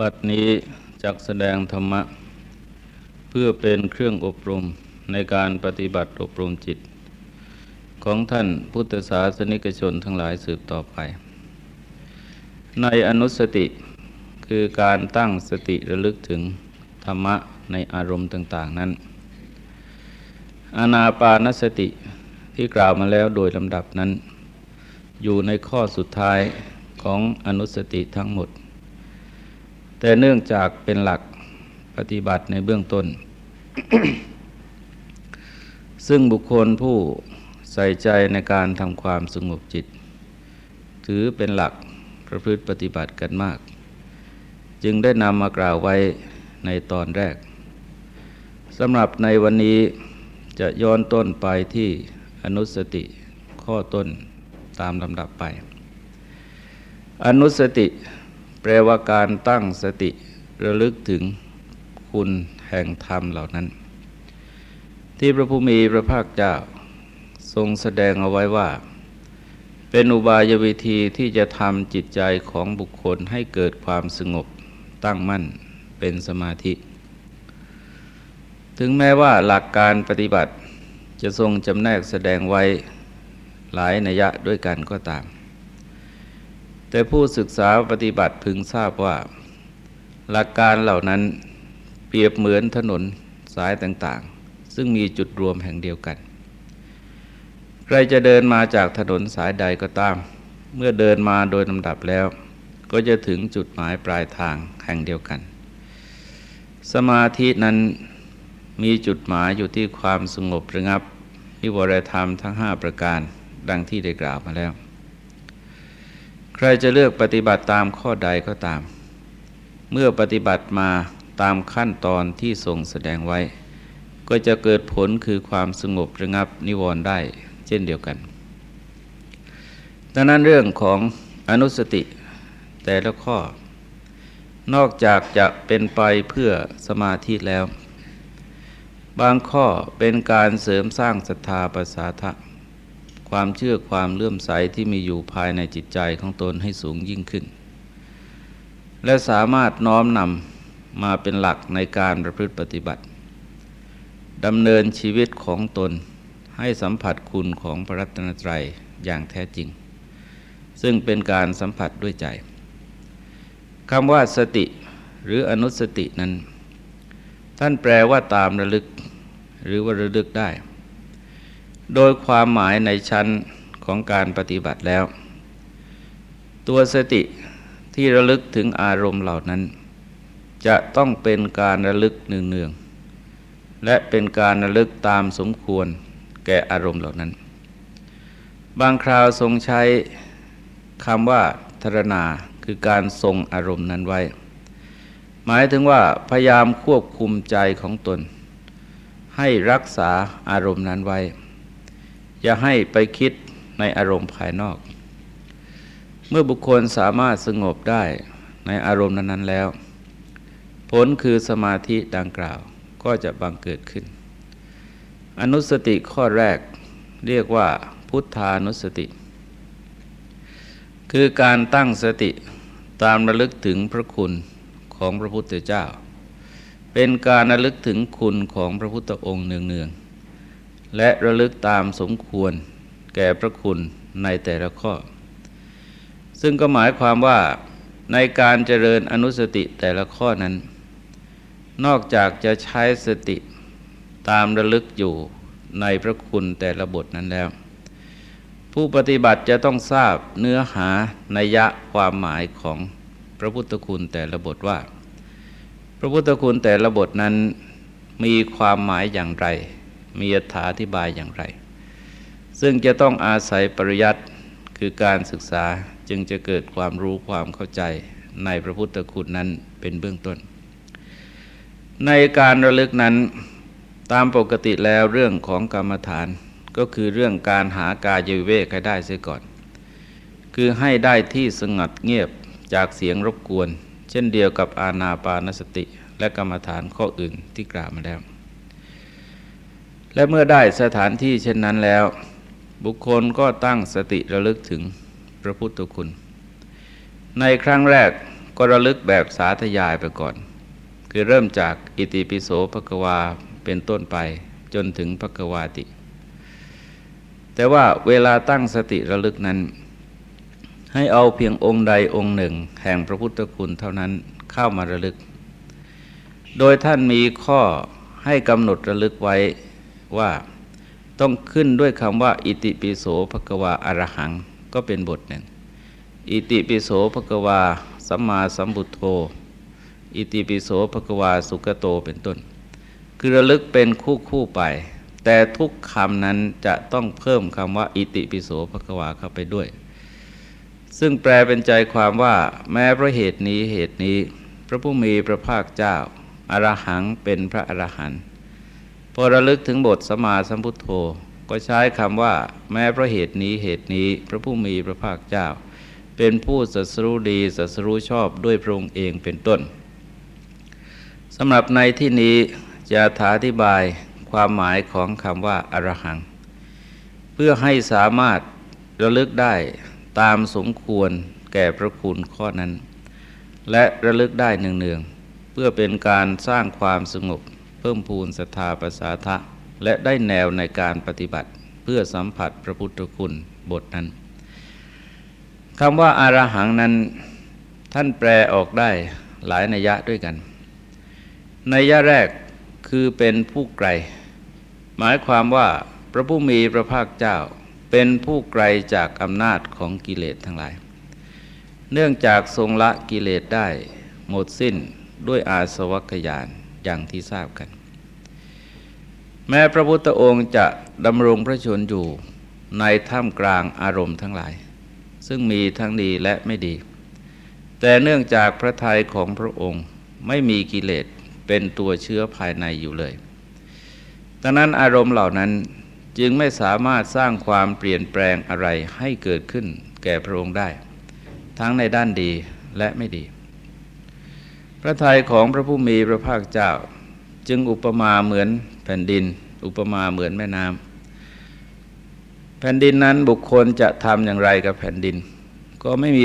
บัดนี้จักแสดงธรรมะ เพื่อเป็นเครื่องอบรมในการปฏิบัติอบรมจิต ของท่านพุทธศาสนิกชนทั้งหลายสืบต่อไป ในอนุสติคือการตั้งสติระลึกถึงธรรมะในอารมณ์ต่าง ๆ นั้น อนาปานสติที่กล่าวมาแล้วโดยลำดับนั้น อยู่ในข้อสุดท้ายของอนุสติทั้งหมด แต่เนื่องจากเป็นหลักปฏิบัติในเบื้องต้น ซึ่งบุคคลผู้ใส่ใจในการทำความสงบจิต ถือเป็นหลักประพฤติปฏิบัติกันมาก จึงได้นำมากล่าวไว้ในตอนแรกสำหรับในวันนี้จะย้อนต้นไปที่อนุสติข้อต้นตามลำดับไป อนุสติ ปลว่าการตั้งสติระลึกถึงคุณแห่งธรรมเหล่านั้น ที่พระผู้มีพระภาคเจ้าทรงแสดงเอาไว้ว่า เป็นอุบายวิธีที่จะทำจิตใจของบุคคลให้เกิดความสงบตั้งมั่นเป็นสมาธิ ถึงแม้ว่าหลักการปฏิบัติจะทรงจำแนกแสดงไว้หลายนัยยะด้วยกันก็ตาม แต่ผู้ศึกษาปฏิบัติพึงทราบว่า หลักการเหล่านั้นเปรียบเหมือนถนนสายต่างๆ ซึ่งมีจุดรวมแห่งเดียวกัน ใครจะเดินมาจากถนนสายใดก็ตาม เมื่อเดินมาโดยลำดับแล้ว ก็จะถึงจุดหมายปลายทางแห่งเดียวกัน สมาธินั้นมีจุดหมายอยู่ที่ความสงบระงับนิวรธรรมทั้งห้าประการดังที่ได้กล่าวมาแล้ว ใครจะเลือกปฏิบัติตามข้อใดก็ตาม เมื่อปฏิบัติมาตามขั้นตอนที่ทรงแสดงไว้ ก็จะเกิดผลคือความสงบระงับนิวรณ์ได้เช่นเดียวกันดังนั้นเรื่องของอนุสติแต่ละข้อ นอกจากจะเป็นไปเพื่อสมาธิแล้ว บางข้อเป็นการเสริมสร้างศรัทธาประสาทะ ความเชื่อความเลื่อมใสที่มีอยู่ภายในจิตใจของตนให้สูงยิ่งขึ้น และสามารถน้อมนำมาเป็นหลักในการประพฤติปฏิบัติดำเนินชีวิตของตนให้สัมผัสคุณของพระรัตนตรัยอย่างแท้จริง ซึ่งเป็นการสัมผัสด้วยใจคำว่าสติหรืออนุสตินั้น ท่านแปลว่าตามระลึก หรือว่าระลึกได้ โดยความหมายในชั้นของการปฏิบัติแล้ว ตัวสติที่ระลึกถึงอารมณ์เหล่านั้น จะต้องเป็นการระลึกเนืองๆและเป็นการระลึกตามสมควรแก่อารมณ์เหล่านั้น บางคราวทรงใช้คำว่าธรณาคือการทรงอารมณ์นั้นไว้ หมายถึงว่าพยายามควบคุมใจของตน ให้รักษาอารมณ์นั้นไว้ อย่าให้ไปคิดในอารมณ์ภายนอก เมื่อบุคคลสามารถสงบได้ในอารมณ์นั้น ๆ แล้ว ผลคือสมาธิดังกล่าวก็จะบังเกิดขึ้น อนุสติข้อแรกเรียกว่าพุทธานุสติ คือการตั้งสติตามระลึกถึงพระคุณของพระพุทธเจ้า เป็นการระลึกถึงคุณของพระพุทธองค์เนืองๆ และระลึกตามสมควรแก่พระคุณในแต่ละข้อ ซึ่งก็หมายความว่าในการเจริญอนุสติแต่ละข้อนั้น นอกจากจะใช้สติตามระลึกอยู่ในพระคุณแต่ละบทนั้นแล้ว ผู้ปฏิบัติจะต้องทราบเนื้อหานัยยะความหมายของพระพุทธคุณแต่ละบทว่า พระพุทธคุณแต่ละบทนั้นมีความหมายอย่างไร มีอธิบายอย่างไร ซึ่งจะต้องอาศัยปริยัติคือการศึกษาจึงจะเกิดความรู้ความเข้าใจในพระพุทธคุณนั้นเป็นเบื้องต้น ในการระลึกนั้นตามปกติแล้วเรื่องของกรรมฐานก็คือเรื่องการหากายเวกให้ได้เสียก่อน คือให้ได้ที่สงัดเงียบจากเสียงรบกวน เช่นเดียวกับอาณาปานสติและกรรมฐานข้ออื่นที่กล่าวมาแล้ว และเมื่อได้สถานที่เช่นนั้นแล้ว บุคคลก็ตั้งสติระลึกถึงพระพุทธคุณ ในครั้งแรกก็ระลึกแบบสาธยายไปก่อน คือเริ่มจากอิติปิโสภควาเป็นต้นไปจนถึงภควาติ แต่ว่าเวลาตั้งสติระลึกนั้น ให้เอาเพียงองค์ใดองค์หนึ่ง แห่งพระพุทธคุณเท่านั้นเข้ามาระลึก โดยท่านมีข้อให้กำหนดระลึกไว้ ว่าต้องขึ้นด้วยคำว่า อิติปิโสภควาอารหัง ก็เป็นบทหนึ่ง อิติปิโสภควาสัมมาสัมพุทโธอิติปิโสภควาสุกโตเป็นต้น คือระลึกเป็นคู่คู่ไป แต่ทุกคำนั้นจะต้องเพิ่มคำว่า อิติปิโสภควาเข้าไปด้วย ซึ่งแปลเป็นใจความว่า แม้เพราะเหตุนี้เหตุนี้ พระผู้มีพระภาคเจ้าอารหังเป็นพระอรหันต์ พอระลึกถึงบทสมาสัมพุทโธ ก็ใช้คำว่า แม้เพราะเหตุนี้เหตุนี้พระผู้มีพระภาคเจ้า เป็นผู้สัสรู้ดีสัสรู้ชอบด้วยพระองค์เองเป็นต้นสำหรับในที่นี้จะอธิบายความหมายของคำว่าอรหัง เพื่อให้สามารถระลึกได้ตามสมควรแก่พระคุณข้อนั้น และระลึกได้เนืองๆเพื่อเป็นการสร้างความสงบ พิ่มพูนศรัทธาประสาทะ และได้แนวในการปฏิบัติเพื่อสัมผัสพระพุทธคุณบทนั้นคำว่าอารหังนั้นท่านแปลออกได้หลายนัยยะด้วยกัน นัยยะแรกคือเป็นผู้ไกล หมายความว่าพระผู้มีพระภาคเจ้าเป็นผู้ไกลจากอำนาจของกิเลสทั้งหลาย เนื่องจากทรงละกิเลสได้หมดสิ้นด้วยอาสวัคยานอย่างที่ทราบกัน แม้พระพุทธองค์จะดำรงพระชนอยู่ในท่ามกลางอารมณ์ทั้งหลาย ซึ่งมีทั้งดีและไม่ดี แต่เนื่องจากพระทัยของพระองค์ไม่มีกิเลสเป็นตัวเชื้อภายในอยู่เลยดังนั้นอารมณ์เหล่านั้นจึงไม่สามารถสร้างความเปลี่ยนแปลงอะไรให้เกิดขึ้นแก่พระองค์ได้ ทั้งในด้านดีและไม่ดี พระทัยของพระผู้มีพระภาคเจ้าจึงอุปมาเหมือน แผ่นดิน อุปมาเหมือนแม่น้ำแผ่นดินนั้นบุคคลจะทำอย่างไรกับแผ่นดิน ก็ไม่มี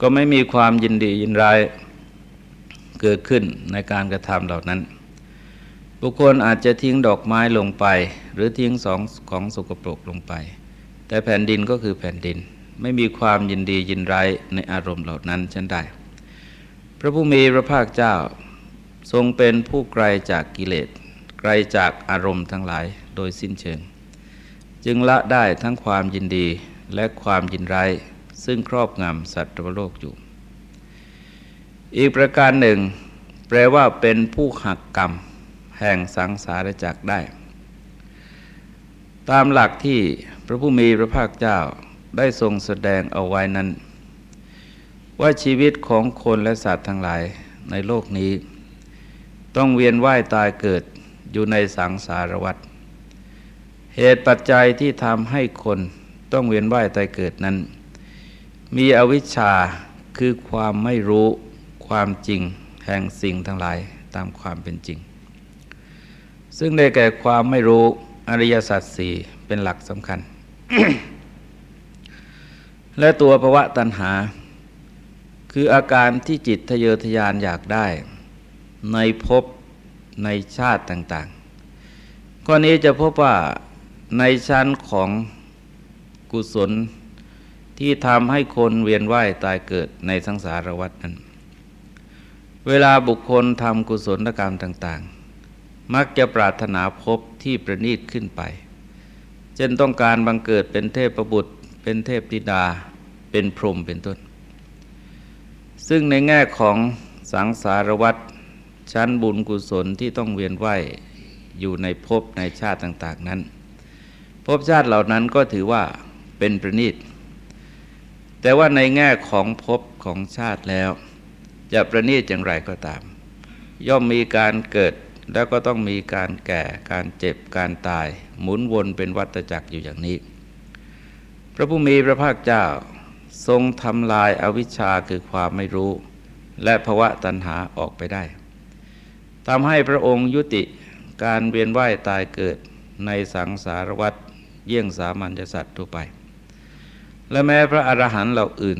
ก็ไม่มีความยินดียินร้ายเกิดขึ้นในการกระทำเหล่านั้น บุคคลอาจจะทิ้งดอกไม้ลงไป หรือทิ้งสองของสกปรกลงไป แต่แผ่นดินก็คือแผ่นดิน ไม่มีความยินดียินร้ายในอารมณ์เหล่านั้นเช่นใดพระผู้มีพระภาคเจ้าทรงเป็นผู้ไกลจากกิเลส ไกลจากอารมณ์ทั้งหลายโดยสิ้นเชิง จึงละได้ทั้งความยินดีและความยินร้ายซึ่งครอบงำสัตว์โลกอยู่ อีกประการหนึ่ง แปลว่าเป็นผู้หักกรรม แห่งสังสารจักได้ ตามหลักที่พระผู้มีพระภาคเจ้าได้ทรงแสดงเอาไว้นั้น ว่าชีวิตของคนและสัตว์ทั้งหลายในโลกนี้ ต้องเวียนว่ายตายเกิด อยู่ในสังสารวัฏเหตุปัจจัยที่ทำให้คนต้องเวียนว่ายตายเกิดนั้น มีอวิชชาคือความไม่รู้ความจริงแห่งสิ่งทั้งหลายตามความเป็นจริง ซึ่งได้แก่ความไม่รู้อริยสัจสี่เป็นหลักสำคัญ และตัวภวะตัณหา คืออาการที่จิตทะเยอทะยานอยากได้ ในภพ ในชาติต่างๆ ข้อนี้จะพบว่าในชั้นของกุศลที่ทำให้คนเวียนว่ายตายเกิดในสังสารวัฏนั้น เวลาบุคคลทำกุศลกรรมต่างๆ มักจะปรารถนาพบที่ประณีตขึ้นไป เช่นต้องการบังเกิดเป็นเทพประบุตร เป็นเทพธิดา เป็นพรหมเป็นต้น ซึ่งในแง่ของสังสารวัตร ชั้นบุญกุศลที่ต้องเวียนว่ายอยู่ในภพในชาติต่าง ๆ นั้นภพชาติเหล่านั้นก็ถือว่าเป็นประณีต แต่ว่าในแง่ของภพของชาติแล้ว จะประณีตอย่างไรก็ตาม ย่อมมีการเกิดแล้วก็ต้องมีการแก่การเจ็บการตาย หมุนวนเป็นวัฏจักรอยู่อย่างนี้ พระผู้มีพระภาคเจ้าทรงทำลายอาวิชชาคือความไม่รู้ และภวะตัณหาออกไปได้ ทำให้พระองค์ยุติการเวียนว่ายตายเกิดในสังสารวัฏเยี่ยงสามัญสัตว์ทั่วไป และแม้พระอรหันต์เหล่าอื่น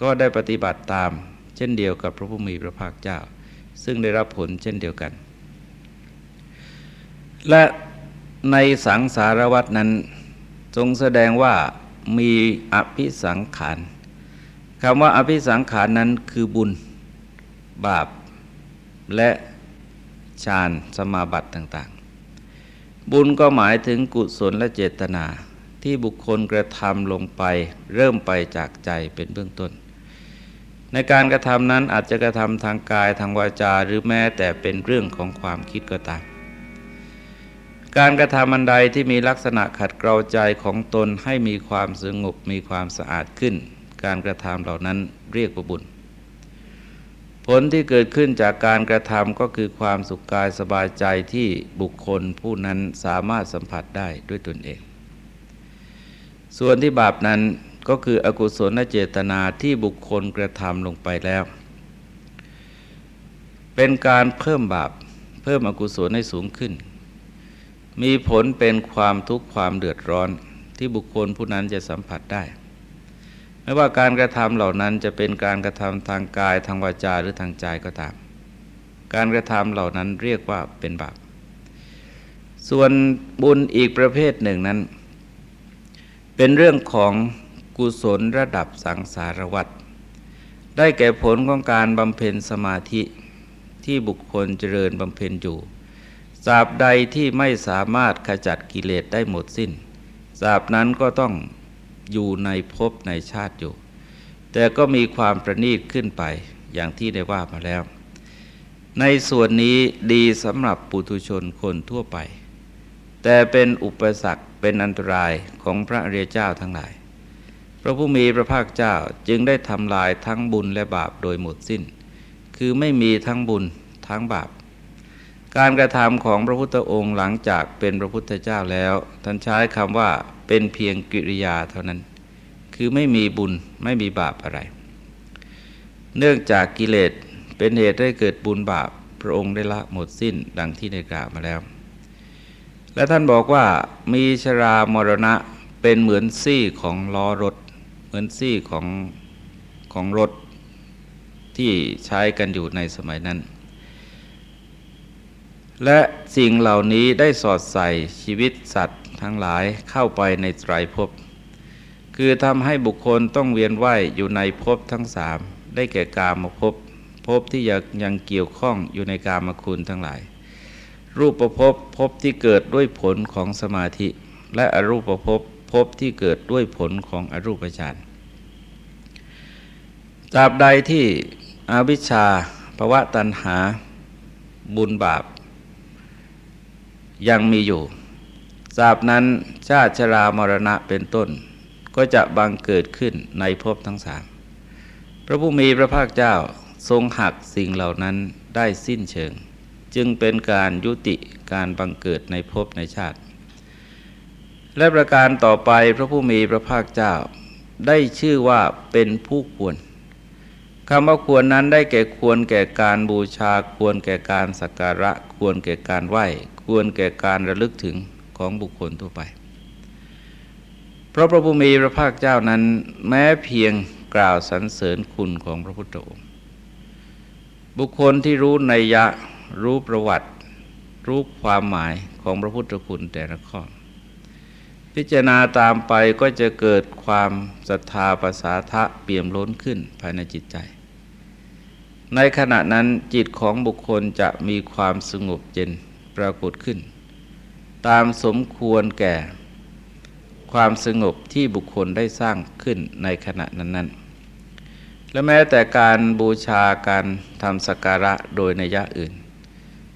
ก็ได้ปฏิบัติตามเช่นเดียวกับพระผู้มีพระภาคเจ้า ซึ่งได้รับผลเช่นเดียวกัน และในสังสารวัตนั้นทรงแสดงว่ามีอภิสังขารคำว่าอภิสังขารนั้นคือบุญ บาป และ ฌานสมาบัติต่างๆ บุญก็หมายถึงกุศลและเจตนาที่บุคคลกระทำลงไปเริ่มไปจากใจเป็นเบื้องต้น ในการกระทำนั้นอาจจะกระทำทางกายทางวาจาหรือแม้แต่เป็นเรื่องของความคิดก็ตามการกระทำอันใดที่มีลักษณะขัดเกลาใจของตนให้มีความสงบมีความสะอาดขึ้น การกระทำเหล่านั้นเรียกว่าบุญ ผลที่เกิดขึ้นจากการกระทำก็คือความสุขกายสบายใจที่บุคคลผู้นั้นสามารถสัมผัสได้ด้วยตนเอง ส่วนที่บาปนั้นก็คืออกุศลเจตนาที่บุคคลกระทำลงไปแล้ว เป็นการเพิ่มบาปเพิ่มอกุศลให้สูงขึ้น มีผลเป็นความทุกข์ความเดือดร้อนที่บุคคลผู้นั้นจะสัมผัสได้ ไม่ว่าการกระทำเหล่านั้นจะเป็นการกระทำทางกายทางวาจาหรือทางใจก็ตาม การกระทำเหล่านั้นเรียกว่าเป็นบาป ส่วนบุญอีกประเภทหนึ่งนั้น เป็นเรื่องของกุศลระดับสังสารวัตรได้แก่ผลของการบำเพ็ญสมาธิที่บุคคลเจริญบำเพ็ญอยู่สาบใดที่ไม่สามารถขจัดกิเลสได้หมดสิ้นสาบนั้นก็ต้อง อยู่ในภพในชาติอยู่ แต่ก็มีความประณีตขึ้นไปอย่างที่ได้ว่ามาแล้ว ในส่วนนี้ดีสำหรับปุถุชนคนทั่วไป แต่เป็นอุปสรรคเป็นอันตรายของพระเรียเจ้าทั้งหลาย พระผู้มีพระภาคเจ้าจึงได้ทำลายทั้งบุญและบาปโดยหมดสิ้น คือไม่มีทั้งบุญทั้งบาปการกระทำของพระพุทธองค์หลังจากเป็นพระพุทธเจ้าแล้ว ท่านใช้คำว่า เป็นเพียงกิริยาเท่านั้น คือไม่มีบุญไม่มีบาปอะไร เนื่องจากกิเลสเป็นเหตุให้เกิดบุญบาปพระองค์ได้ละหมดสิ้นดังที่ได้กล่าวมาแล้ว และท่านบอกว่ามีชรามรณะเป็นเหมือนซี่ของล้อรถ เหมือนซี่ของของรถที่ใช้กันอยู่ในสมัยนั้น และสิ่งเหล่านี้ได้สอดใส่ชีวิตสัตว์ ทั้งหลายเข้าไปในไตรภพ คือทำให้บุคคลต้องเวียนว่ายอยู่ในภพทั้งสามได้แก่กามภพภพที่ยังยังเกี่ยวข้องอยู่ในกามคุณทั้งหลาย รูปประพบพที่เกิดด้วยผลของสมาธิ และอรูปประพบพที่เกิดด้วยผลของอรูปฌานตราบใดที่อวิชชาภวะตัณหาบุญบาป ยังมีอยู่ ตราบนั้นชาติชรามรณะเป็นต้น ก็จะบังเกิดขึ้นในภพทั้งสามพระผู้มีพระภาคเจ้าทรงหักสิ่งเหล่านั้นได้สิ้นเชิง จึงเป็นการยุติการบังเกิดในภพในชาติ และประการต่อไปพระผู้มีพระภาคเจ้า ได้ชื่อว่าเป็นผู้ควรคำว่าควรนั้นได้แก่ควรแก่การบูชา ควรแก่การสักการะ ควรแก่การไหว้ ควรแก่การระลึกถึง ของบุคคลทั่วไป เพราะพระผู้มีพระภาคเจ้านั้นแม้เพียงกล่าวสรรเสริญคุณของพระพุทธองค์บุคคลที่รู้ในยะรู้ประวัติ รู้ความหมายของพระพุทธคุณแต่ละข้อพิจารณาตามไปก็จะเกิดความศรัทธาประสาทะเปี่ยมล้นขึ้นภายในจิตใจ ในขณะนั้นจิตของบุคคลจะมีความสงบเย็นปรากฏขึ้น ตามสมควรแก่ความสงบที่บุคคลได้สร้างขึ้นในขณะนั้น ๆ และแม้แต่การบูชาการทำสักการะโดยในยะอื่น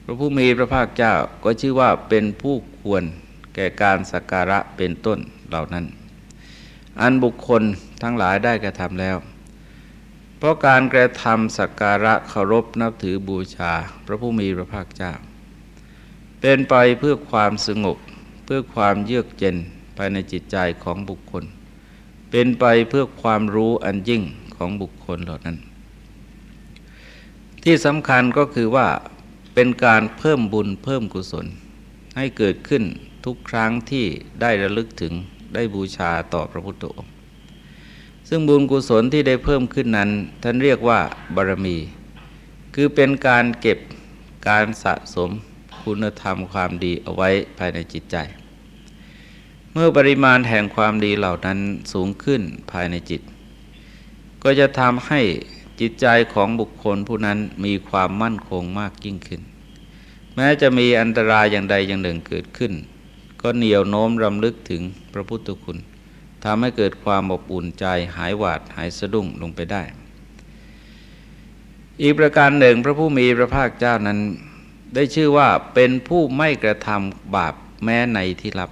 พระผู้มีพระภาคเจ้าก็ชื่อว่าเป็นผู้ควรแก่การสักการะเป็นต้นเหล่านั้น อันบุคคลทั้งหลายได้กระทำแล้ว เพราะการกระทำสักการะเคารพนับถือบูชาพระผู้มีพระภาคเจ้า เป็นไปเพื่อความสงบ เพื่อความเยือกเย็นภายในจิตใจของบุคคล เป็นไปเพื่อความรู้อันยิ่งของบุคคลเหล่านั้น ที่สำคัญก็คือว่าเป็นการเพิ่มบุญเพิ่มกุศล ให้เกิดขึ้นทุกครั้งที่ได้ระลึกถึงได้บูชาต่อพระพุทธองค์ ซึ่งบุญกุศลที่ได้เพิ่มขึ้นนั้น ท่านเรียกว่าบารมี คือเป็นการเก็บการสะสม คุณธรรมความดีเอาไว้ภายในจิตใจ เมื่อปริมาณแห่งความดีเหล่านั้นสูงขึ้นภายในจิต ก็จะทำให้จิตใจของบุคคลผู้นั้นมีความมั่นคงมากยิ่งขึ้น แม้จะมีอันตรายอย่างใดอย่างหนึ่งเกิดขึ้น ก็เหนียวโน้มรำลึกถึงพระพุทธคุณทำให้เกิดความอบอุ่นใจหายหวาดหายสะดุ้งลงไปได้ อีกประการหนึ่งพระผู้มีพระภาคเจ้านั้น ได้ชื่อว่าเป็นผู้ไม่กระทำบาปแม้ในที่ลับ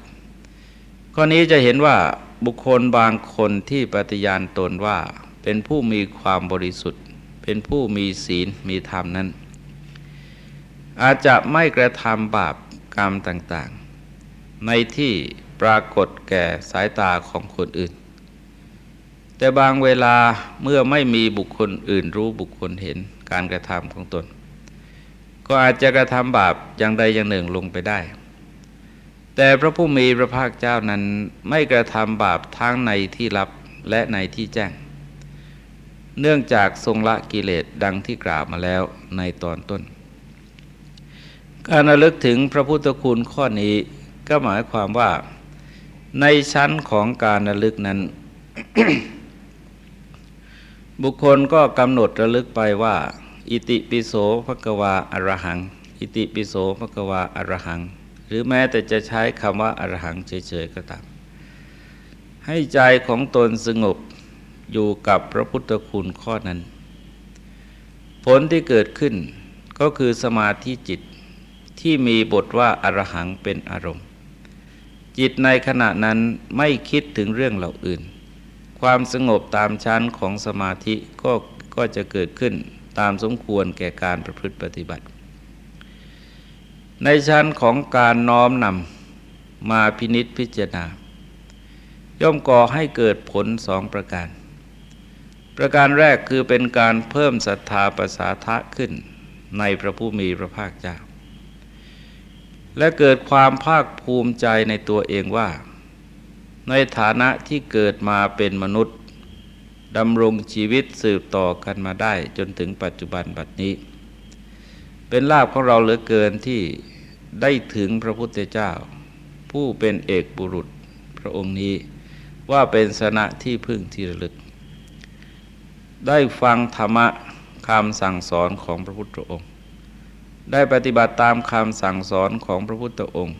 ข้อนี้จะเห็นว่าบุคคลบางคนที่ปฏิญาณตนว่า เป็นผู้มีความบริสุทธิ์ เป็นผู้มีศีลมีธรรมนั้น อาจจะไม่กระทำบาปกรรมต่างๆ ในที่ปรากฏแก่สายตาของคนอื่น แต่บางเวลาเมื่อไม่มีบุคคลอื่นรู้บุคคลเห็นการกระทำของตน ก็อาจจะกระทำบาปอย่างใดอย่างหนึ่งลงไปได้ แต่พระผู้มีพระภาคเจ้านั้นไม่กระทำบาปทั้งในที่ลับและในที่แจ้ง เนื่องจากทรงละกิเลสดังที่กล่าวมาแล้วในตอนต้น การระลึกถึงพระพุทธคุณข้อนี้ก็หมายความว่าในชั้นของการระลึกนั้น บุคคลก็กำหนดระลึกไปว่า อิติปิโสภกวาอรหัง อิติปิโสภกวาอรหัง หรือแม้แต่จะใช้คำว่าอรหังเฉยๆก็ตาม ให้ใจของตนสงบอยู่กับพระพุทธคุณข้อนั้น ผลที่เกิดขึ้นก็คือสมาธิจิตที่มีบทว่าอรหังเป็นอารมณ์ จิตในขณะนั้นไม่คิดถึงเรื่องเหล่าอื่น ความสงบตามชั้นของสมาธิก็ก็จะเกิดขึ้น ตามสมควรแก่การประพฤติปฏิบัติ ในชั้นของการน้อมนำมาพินิษพิจารณา ย่อมก่อให้เกิดผลสองประการ ประการแรกคือเป็นการเพิ่มศรัทธาประสาทะขึ้นในพระผู้มีพระภาคเจ้า และเกิดความภาคภูมิใจในตัวเองว่า ในฐานะที่เกิดมาเป็นมนุษย์ ดำรงชีวิตสืบต่อกันมาได้จนถึงปัจจุบันบัดนี้ เป็นลาภของเราเหลือเกินที่ได้ถึงพระพุทธเจ้า ผู้เป็นเอกบุรุษพระองค์นี้ว่าเป็นสนะที่พึ่งที่ระลึก ได้ฟังธรรมะคำสั่งสอนของพระพุทธองค์ ได้ปฏิบัติตามคำสั่งสอนของพระพุทธองค์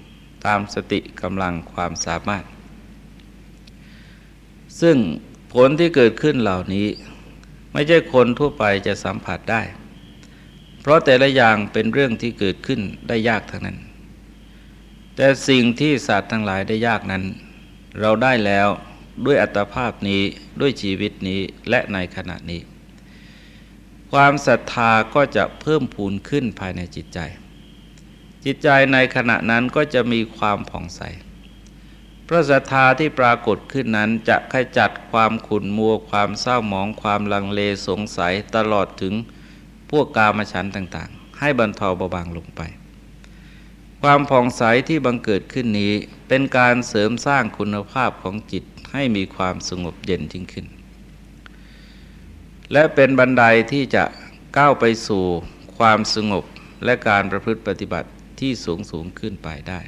ตามสติกำลังความสามารถ ซึ่ง ผลที่เกิดขึ้นเหล่านี้ ไม่ใช่คนทั่วไปจะสัมผัสได้ เพราะแต่ละอย่างเป็นเรื่องที่เกิดขึ้นได้ยากทั้งนั้น แต่สิ่งที่สัตว์ทั้งหลายได้ยากนั้น เราได้แล้วด้วยอัตภาพนี้ด้วยชีวิตนี้และในขณะนี้ ความศรัทธาก็จะเพิ่มพูนขึ้นภายในจิตใจ จิตใจในขณะนั้นก็จะมีความผ่องใส พระศรัทธาที่ปรากฏขึ้นนั้นจะขจัดความขุ่นมัวความเศร้าหมองความลังเลสงสัยตลอดถึงพวกกามฉันต่างๆ ให้บรรเทาเบาบางลงไป ความผ่องใสที่บังเกิดขึ้นนี้เป็นการเสริมสร้างคุณภาพของจิตให้มีความสงบเย็นยิ่งขึ้น และเป็นบันไดที่จะก้าวไปสู่ความสงบและการประพฤติปฏิบัติที่สูงสูงขึ้นไปได้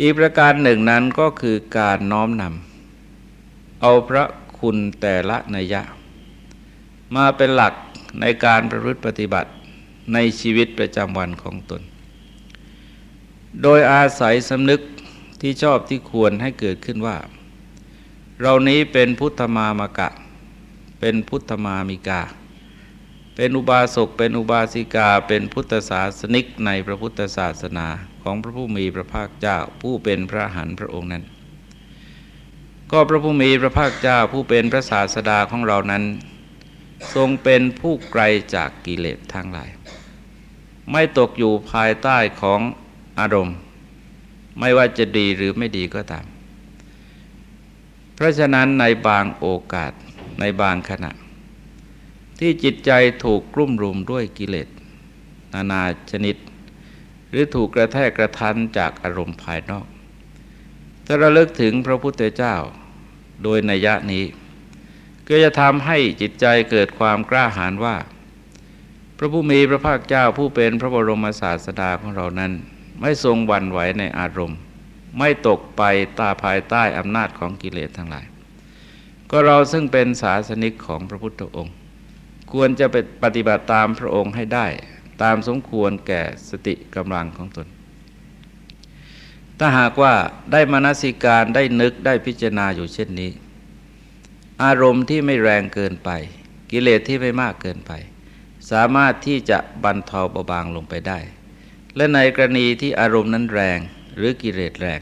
อีกประการหนึ่งนั้นก็คือการน้อมนำเอาพระคุณแต่ละนัยยะ มาเป็นหลักในการประพฤติปฏิบัติในชีวิตประจำวันของตน โดยอาศัยสำนึกที่ชอบที่ควรให้เกิดขึ้นว่า เรานี้เป็นพุทธมามกะ เป็นพุทธมามิกา เป็นอุบาสก เป็นอุบาสิกา เป็นพุทธศาสนิกในพระพุทธศาสนา ของพระผู้มีพระภาคเจ้าผู้เป็นพระหันพระองค์นั้น ก็พระผู้มีพระภาคเจ้าผู้เป็นพระศาสดาของเรานั้น ทรงเป็นผู้ไกลจากกิเลสทั้งหลาย ไม่ตกอยู่ภายใต้ของอารมณ์ ไม่ว่าจะดีหรือไม่ดีก็ตาม เพราะฉะนั้นในบางโอกาสในบางขณะ ที่จิตใจถูกกลุ่มรุมด้วยกิเลสนานาชนิด รือถูกกระแทกกระทันจากอารมณ์ภายนอก ถ้าราเลิกถึงพระพุทธเจ้าโดยนัยยะนี้ ก็จะทำให้จิตใจเกิดความกล้าหาญว่า พระผู้มีพระภาคเจ้าผู้เป็นพระบรมศาสดาของเรานั้น ไม่ทรงวันไหวในอารมณ์ ไม่ตกไปตาภายใต้อำนาจของกิเลสทั้งหลาย ก็เราซึ่งเป็นศาสนิกของพระพุทธองค์ ควรจะไปปฏิบัติตามพระองค์ให้ได้ ตามสมควรแก่สติกำลังของตน ถ้าหากว่าได้มนสิการได้นึกได้พิจารณาอยู่เช่นนี้ อารมณ์ที่ไม่แรงเกินไป กิเลสที่ไม่มากเกินไป สามารถที่จะบรรเทาเบาบางลงไปได้ และในกรณีที่อารมณ์นั้นแรงหรือกิเลสแรง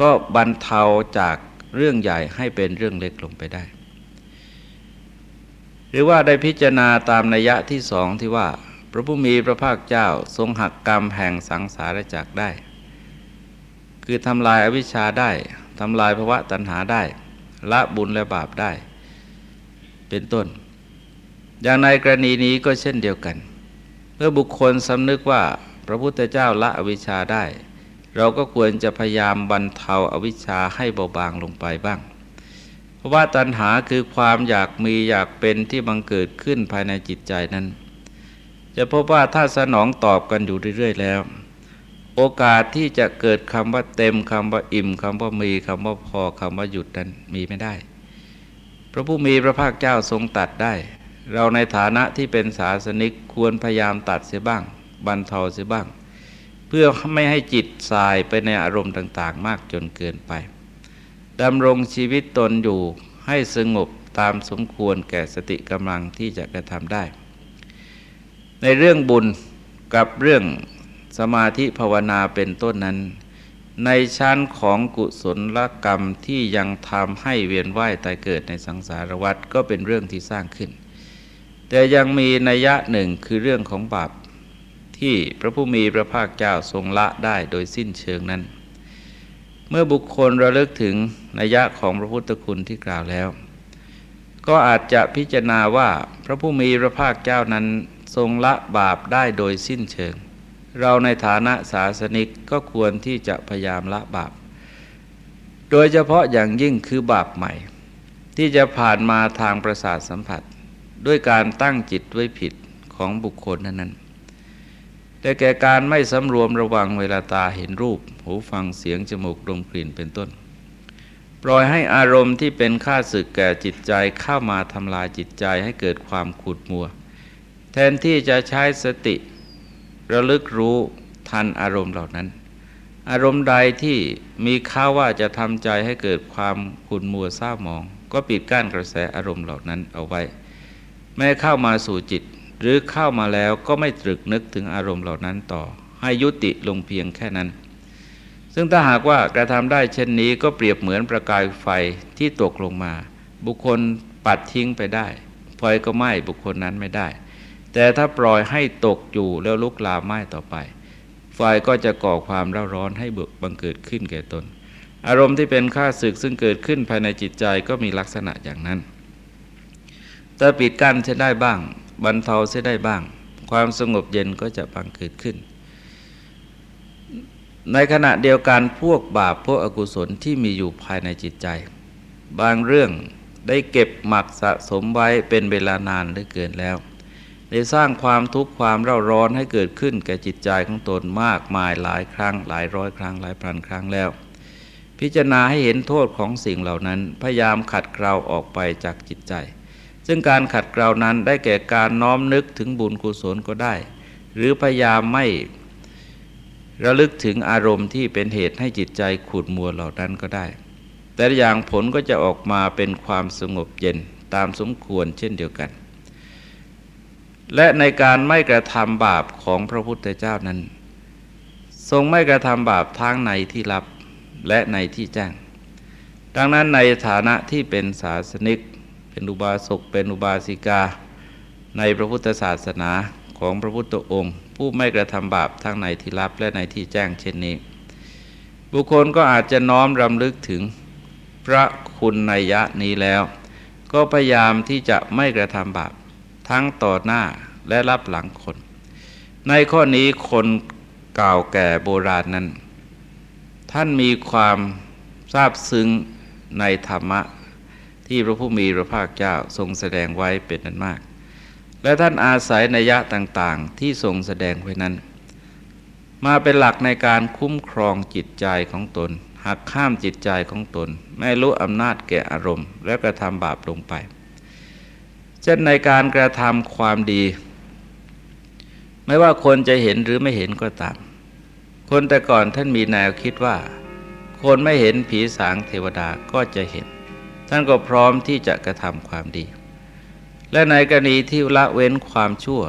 ก็บรรเทาจากเรื่องใหญ่ให้เป็นเรื่องเล็กลงไปได้หรือว่าได้พิจารณาตามนัยยะที่สองที่ว่า พระผู้มีพระภาคเจ้าทรงหักกรรมแห่งสังสารจักได้ คือทำลายอวิชชาได้ทำลายภวะตัณหาได้ ละบุญและบาปได้ เป็นต้น อย่างในกรณีนี้ก็เช่นเดียวกัน เมื่อบุคคลสำนึกว่าพระพุทธเจ้าละอวิชชาได้ เราก็ควรจะพยายามบรรเทาอาวิชชาให้เบาบางลงไปบ้างเพราะว่าตัณหาคือความอยากมีอยากเป็นที่บังเกิดขึ้นภายในจิตใจนั้น จะพบว่าถ้าสนองตอบกันอยู่เรื่อยๆแล้ว โอกาสที่จะเกิดคำว่าเต็มคำว่าอิ่มคำว่ามีคำว่าพอคำว่าหยุดนั้นมีไม่ได้ พระผู้มีพระภาคเจ้าทรงตัดได้ เราในฐานะที่เป็นศาสนิกควรพยายามตัดเสียบ้าง บรรเทาเสียบ้าง เพื่อไม่ให้จิตสายไปในอารมณ์ต่างๆ มากจนเกินไปดำรงชีวิตตนอยู่ให้สงบตามสมควรแก่สติกำลังที่จะกระทำได้ ในเรื่องบุญกับเรื่องสมาธิภาวนาเป็นต้นนั้น ในชั้นของกุศลกรรมที่ยังทำให้เวียนว่ายตายเกิดในสังสารวัฏก็เป็นเรื่องที่สร้างขึ้น แต่ยังมีนัยยะหนึ่งคือเรื่องของบาปที่พระผู้มีพระภาคเจ้าทรงละได้โดยสิ้นเชิงนั้น เมื่อบุคคลระลึกถึงนัยยะของพระพุทธคุณที่กล่าวแล้ว ก็อาจจะพิจารณาว่าพระผู้มีพระภาคเจ้านั้น ทรงละบาปได้โดยสิ้นเชิง เราในฐานะศาสนิกก็ควรที่จะพยายามละบาป โดยเฉพาะอย่างยิ่งคือบาปใหม่ ที่จะผ่านมาทางประสาทสัมผัส ด้วยการตั้งจิตไว้ผิดของบุคคลนั้นแต่แก่การไม่สำรวมระวังเวลาตาเห็นรูป หูฟังเสียงจมูกดมกลิ่นเป็นต้น ปล่อยให้อารมณ์ที่เป็นข้าศึกแก่จิตใจเข้ามาทำลายจิตใจให้เกิดความขุดมัว แทนที่จะใช้สติ ระลึกรู้ทันอารมณ์เหล่านั้น อารมณ์ใดที่มีข้าว่าจะทำใจให้เกิดความขุนมัวเศร้ามอง ก็ปิดกั้นกระแสอารมณ์เหล่านั้นเอาไว้แม้เข้ามาสู่จิต หรือเข้ามาแล้วก็ไม่ตรึกนึกถึงอารมณ์เหล่านั้นต่อ ให้ยุติลงเพียงแค่นั้น ซึ่งถ้าหากว่ากระทำได้เช่นนี้ก็เปรียบเหมือนประกายไฟที่ตกลงมา บุคคลปัดทิ้งไปได้ไฟก็ไหม้บุคคลนั้นไม่ได้ แต่ถ้าปล่อยให้ตกอยู่แล้วลุกลามไหม้ต่อไป ไฟก็จะก่อความร้าร้อนให้เบิกบังเกิดขึ้นแก่ตน อารมณ์ที่เป็นข้าศึกซึ่งเกิดขึ้นภายในจิตใจก็มีลักษณะอย่างนั้น แต่ปิดกั้นเสียได้บ้าง บรรเทาเสียได้บ้าง ความสงบเย็นก็จะบังเกิดขึ้น ในขณะเดียวกันพวกบาปพวกอกุศลที่มีอยู่ภายในจิตใจ บางเรื่องได้เก็บหมักสะสมไว้เป็นเวลานานเหลือเกินแล้ว ได้สร้างความทุกข์ความเร่าร้อนให้เกิดขึ้นแก่จิตใจของตนมากมายหลายครั้ง หลายร้อยครั้งหลายพันครั้งแล้ว พิจารณาให้เห็นโทษของสิ่งเหล่านั้น พยายามขัดเกลาออกไปจากจิตใจ ซึ่งการขัดเกลานั้นได้แก่การน้อมนึกถึงบุญกุศลก็ได้ หรือพยายามไม่ระลึกถึงอารมณ์ที่เป็นเหตุให้จิตใจขุดมัวเหล่านั้นก็ได้ แต่อย่างผลก็จะออกมาเป็นความสงบเย็นตามสมควรเช่นเดียวกัน และในการไม่กระทำบาปของพระพุทธเจ้านั้น ทรงไม่กระทำบาปทั้งในที่ลับและในที่แจ้ง ดังนั้นในฐานะที่เป็นศาสนิก เป็นอุบาสกเป็นอุบาสิกา ในพระพุทธศาสนาของพระพุทธองค์ ผู้ไม่กระทำบาปทั้งในที่ลับและในที่แจ้งเช่นนี้ บุคคลก็อาจจะน้อมรำลึกถึงพระคุณในยะนี้แล้ว ก็พยายามที่จะไม่กระทำบาป ทั้งต่อหน้าและรับหลังคน ในข้อนี้คนเก่าแก่โบราณนั้น ท่านมีความทราบซึ้งในธรรมะ ที่พระผู้มีพระภาคเจ้าทรงแสดงไว้เป็นนั้นมาก และท่านอาศัยนัยยะต่างๆ ที่ทรงแสดงไว้นั้น มาเป็นหลักในการคุ้มครองจิตใจของตนหักข้ามจิตใจของตน ไม่รู้อำนาจแก่อารมณ์ และกระทำบาปลงไป เช่นในการกระทำความดี ไม่ว่าคนจะเห็นหรือไม่เห็นก็ตาม คนแต่ก่อนท่านมีแนวคิดว่า คนไม่เห็นผีสางเทวดาก็จะเห็น ท่านก็พร้อมที่จะกระทำความดี และในกรณีที่ละเว้นความชั่ว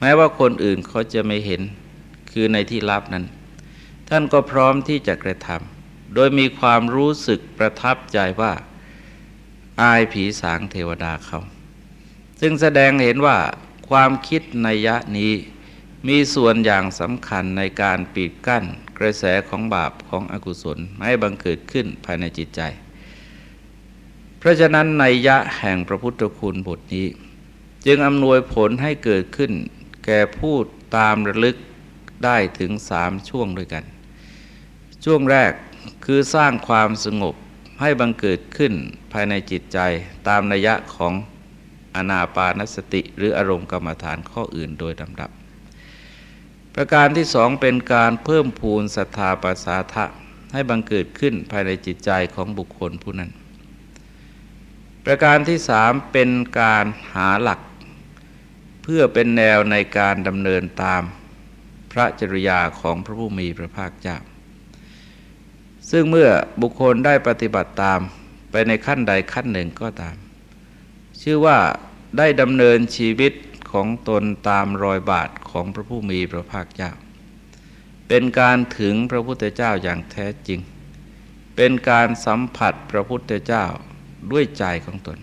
แม้ว่าคนอื่นเขาจะไม่เห็นคือในที่ลับนั้น ท่านก็พร้อมที่จะกระทำโดยมีความรู้สึกประทับใจว่า อายผีสางเทวดาเขา ซึ่งแสดงเห็นว่าความคิดในยะนี้มีส่วนอย่างสำคัญในการปิดกั้นกระแสของบาปของอกุศลไม่บังเกิดขึ้นภายในจิตใจ เพราะฉะนั้นในยะแห่งพระพุทธคุณบทนี้ จึงอำนวยผลให้เกิดขึ้น แก่ผู้ตามระลึกได้ถึงสามช่วงด้วยกัน ช่วงแรกคือสร้างความสงบให้บังเกิดขึ้นภายในจิตใจตามนัยยะของ อนาปานสติ หรืออารมณ์กรรมฐานข้ออื่นโดยลำดับ ประการที่สองเป็นการเพิ่มพูนศรัทธาปัสสาทะให้บังเกิดขึ้นภายในจิตใจของบุคคลผู้นั้น ประการที่สามเป็นการหาหลัก เพื่อเป็นแนวในการดำเนินตามพระจริยาของพระผู้มีพระภาคเจ้า ซึ่งเมื่อบุคคลได้ปฏิบัติตามไปในขั้นใดขั้นหนึ่งก็ตาม ชื่อว่าได้ดำเนินชีวิตของตนตามรอยบาทของพระผู้มีพระภาคเจ้า เป็นการถึงพระพุทธเจ้าอย่างแท้จริง เป็นการสัมผัสพระพุทธเจ้าด้วยใจของตน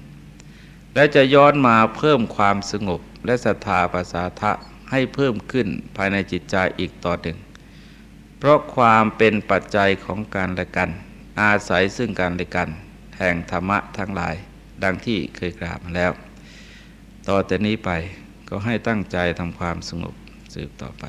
และจะย้อนมาเพิ่มความสงบและศรัทธาภาษาทะให้เพิ่มขึ้นภายในจิตใจอีกต่อหนึ่ง เพราะความเป็นปัจจัยของการละกัน อาศัยซึ่งการละกัน แห่งธรรมะทั้งหลาย ดังที่เคยกราบมาแล้ว ต่อแต่นี้ไปก็ให้ตั้งใจทำความสงบสืบต่อไป